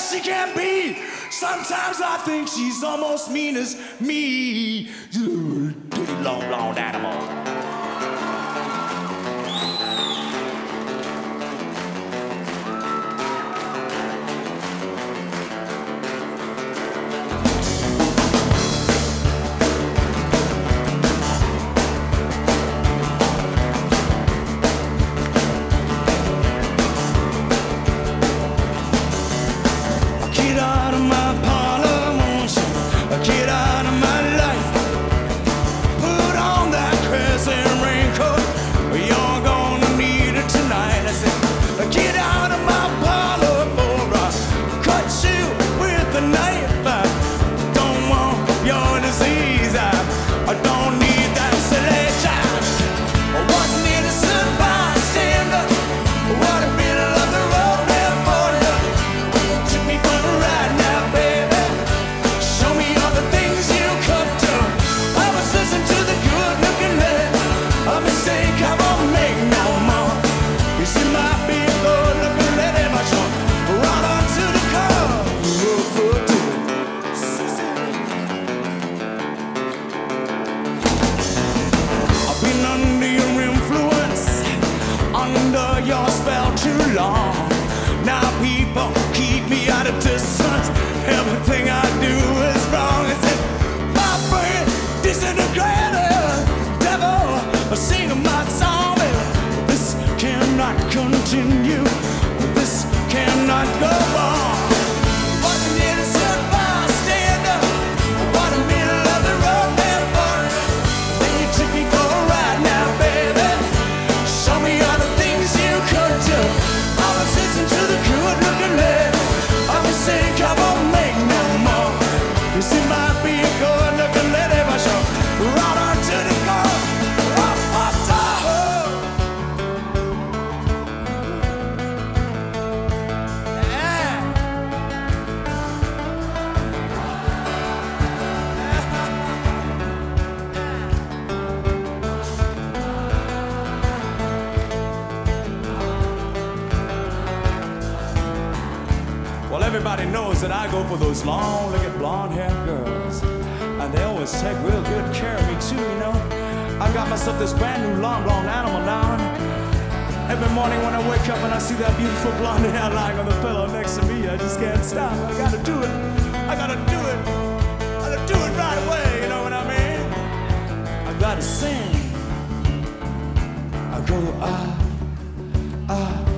best she can be. Sometimes I think she's almost mean as me. Your spell too long. Now people keep me at a distance. Everything I do is wrong. It's in my brain disintegrated. Devil, sing my song. This cannot continue. This cannot go on. Everybody knows that I go for those long-legged, blonde-haired girls, take real good care of me too. You know, I got myself this brand new long blonde animal now, and every morning when I wake up and I see that beautiful blonde hair lying on the pillow next to me, I just can't stop. I gotta do it. I gotta do it. I gotta do it right away. You know what I mean? I gotta sing. I go ah ah